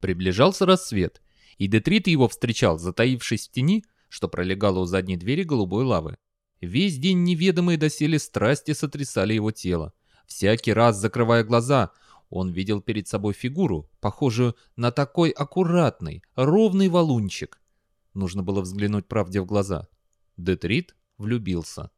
Приближался рассвет, и Детрит его встречал, затаившись в тени, что пролегало у задней двери голубой лавы. Весь день неведомые доселе страсти сотрясали его тело. Всякий раз, закрывая глаза, он видел перед собой фигуру, похожую на такой аккуратный, ровный валунчик. Нужно было взглянуть правде в глаза. Детрит влюбился.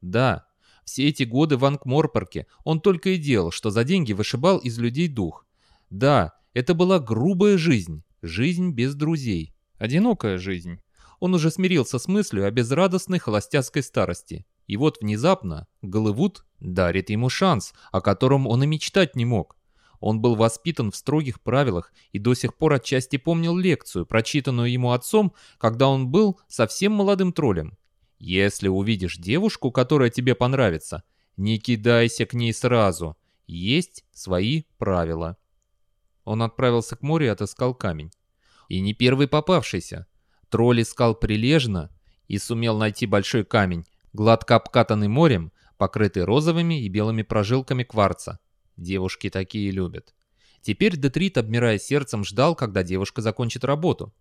Да, все эти годы в Ангморпорке он только и делал, что за деньги вышибал из людей дух. Да, это была грубая жизнь, жизнь без друзей, одинокая жизнь. Он уже смирился с мыслью о безрадостной холостяцкой старости. И вот внезапно Голливуд дарит ему шанс, о котором он и мечтать не мог. Он был воспитан в строгих правилах и до сих пор отчасти помнил лекцию, прочитанную ему отцом, когда он был совсем молодым троллем. Если увидишь девушку, которая тебе понравится, не кидайся к ней сразу. Есть свои правила. Он отправился к морю и отыскал камень. И не первый попавшийся. Тролль искал прилежно и сумел найти большой камень, гладко обкатанный морем, покрытый розовыми и белыми прожилками кварца. Девушки такие любят. Теперь Детрит, обмирая сердцем, ждал, когда девушка закончит работу.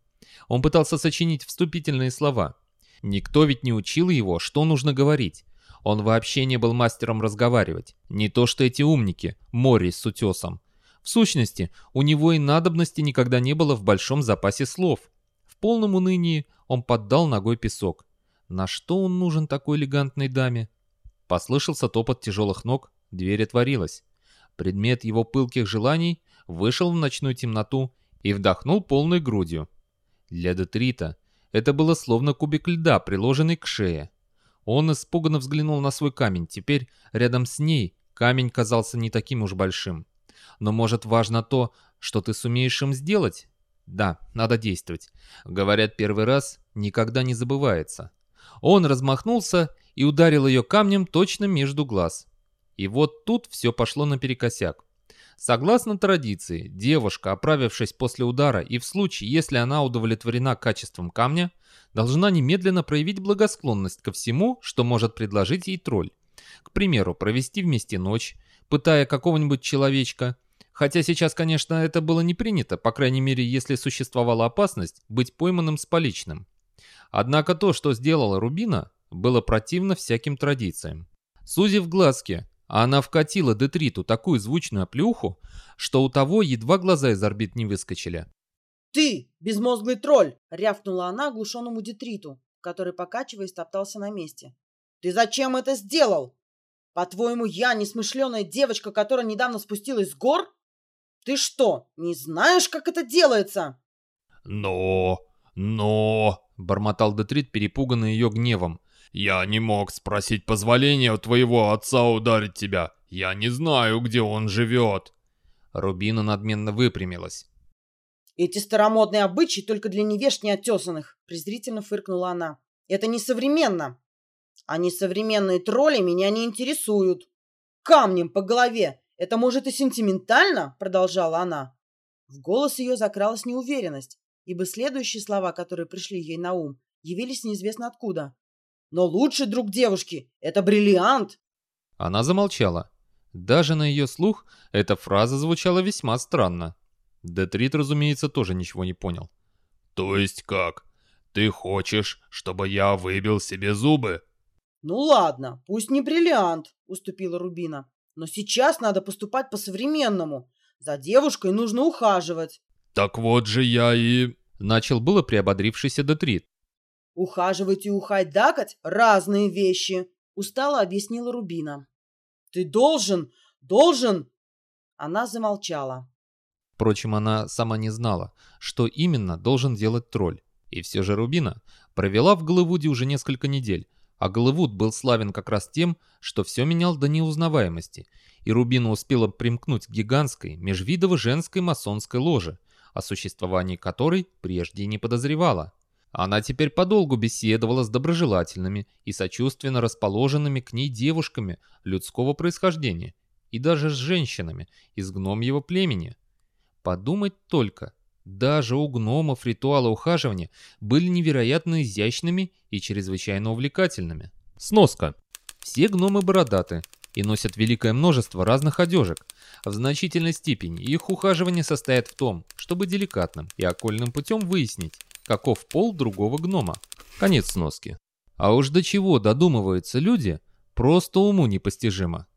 Он пытался сочинить вступительные слова. Никто ведь не учил его, что нужно говорить. Он вообще не был мастером разговаривать. Не то что эти умники, Мори с утесом. В сущности, у него и надобности никогда не было в большом запасе слов. В полном унынии он поддал ногой песок. На что он нужен такой элегантной даме? Послышался топот тяжелых ног, дверь отворилась. Предмет его пылких желаний вышел в ночную темноту и вдохнул полной грудью. Для Детрита это было словно кубик льда, приложенный к шее. Он испуганно взглянул на свой камень. Теперь рядом с ней камень казался не таким уж большим. Но может важно то, что ты сумеешь им сделать? Да, надо действовать. Говорят, первый раз никогда не забывается. Он размахнулся и ударил ее камнем точно между глаз. И вот тут все пошло наперекосяк. Согласно традиции, девушка, оправившись после удара и в случае, если она удовлетворена качеством камня, должна немедленно проявить благосклонность ко всему, что может предложить ей тролль. К примеру, провести вместе ночь, пытая какого-нибудь человечка, хотя сейчас, конечно, это было не принято, по крайней мере, если существовала опасность быть пойманным с поличным. Однако то, что сделала Рубина, было противно всяким традициям. Сузив глазки, она вкатила Детриту такую звучную оплюху, что у того едва глаза из орбит не выскочили. «Ты, безмозглый тролль!» — рявкнула она оглушенному Детриту, который, покачиваясь, топтался на месте. «Ты зачем это сделал? По-твоему, я несмышленая девочка, которая недавно спустилась с гор? Ты что, не знаешь, как это делается?» «Но, но...» — бормотал Детрит, перепуганный ее гневом. «Я не мог спросить позволения у твоего отца ударить тебя. Я не знаю, где он живет». Рубина надменно выпрямилась. «Эти старомодные обычаи только для невеж неотесанных», — презрительно фыркнула она. «Это несовременно. А несовременные тролли меня не интересуют. Камнем по голове. Это может и сентиментально?» — продолжала она. В голос ее закралась неуверенность, ибо следующие слова, которые пришли ей на ум, явились неизвестно откуда. Но лучший друг девушки — это бриллиант!» Она замолчала. Даже на ее слух эта фраза звучала весьма странно. Детрит, разумеется, тоже ничего не понял. «То есть как? Ты хочешь, чтобы я выбил себе зубы?» «Ну ладно, пусть не бриллиант», — уступила Рубина. «Но сейчас надо поступать по-современному. За девушкой нужно ухаживать». «Так вот же я и...» Начал было приободрившийся Детрит. «Ухаживать и ухайдакать — разные вещи», — устало объяснила Рубина. «Ты должен, должен...» Она замолчала. Впрочем, она сама не знала, что именно должен делать тролль. И все же Рубина провела в Голливуде уже несколько недель, а Голливуд был славен как раз тем, что все менял до неузнаваемости, и Рубина успела примкнуть к гигантской, межвидово-женской масонской ложе, о существовании которой прежде не подозревала. Она теперь подолгу беседовала с доброжелательными и сочувственно расположенными к ней девушками людского происхождения и даже с женщинами из гномьего племени. Подумать только, даже у гномов ритуалы ухаживания были невероятно изящными и чрезвычайно увлекательными. Сноска. Все гномы бородаты, и носят великое множество разных одежек. В значительной степени их ухаживание состоит в том, чтобы деликатным и окольным путем выяснить, каков пол другого гнома. Конец сноски. А уж до чего додумываются люди, просто уму непостижимо.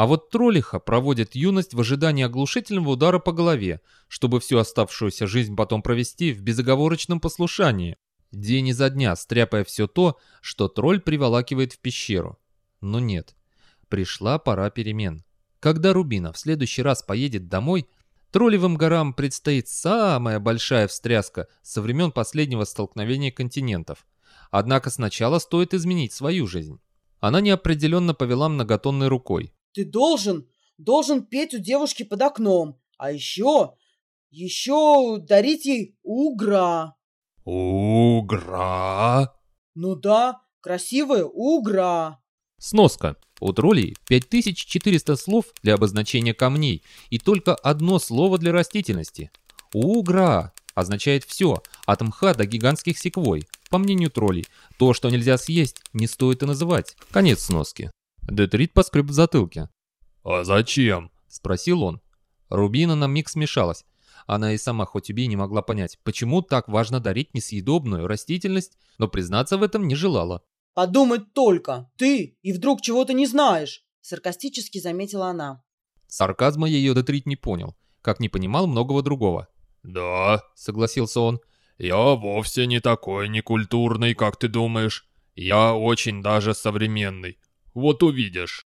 А вот троллиха проводит юность в ожидании оглушительного удара по голове, чтобы всю оставшуюся жизнь потом провести в безоговорочном послушании, день изо дня стряпая все то, что тролль приволакивает в пещеру. Но нет, пришла пора перемен. Когда Рубина в следующий раз поедет домой, троллевым горам предстоит самая большая встряска со времен последнего столкновения континентов. Однако сначала стоит изменить свою жизнь. Она неопределенно повела многотонной рукой. Ты должен, должен петь у девушки под окном. А еще, еще дарить ей угра. Угра? Ну да, красивая угра. Сноска. У троллей 5400 слов для обозначения камней и только одно слово для растительности. Угра означает все, от мха до гигантских секвой. По мнению троллей, то, что нельзя съесть, не стоит и называть. Конец сноски. Детрит поскреб в затылке. «А зачем?» – спросил он. Рубина на миг смешалась. Она и сама хоть убей не могла понять, почему так важно дарить несъедобную растительность, но признаться в этом не желала. «Подумать только! Ты! И вдруг чего-то не знаешь!» – саркастически заметила она. Сарказма ее Детрит не понял, как не понимал многого другого. «Да», — согласился он, — «я вовсе не такой некультурный, как ты думаешь. Я очень даже современный. Вот увидишь».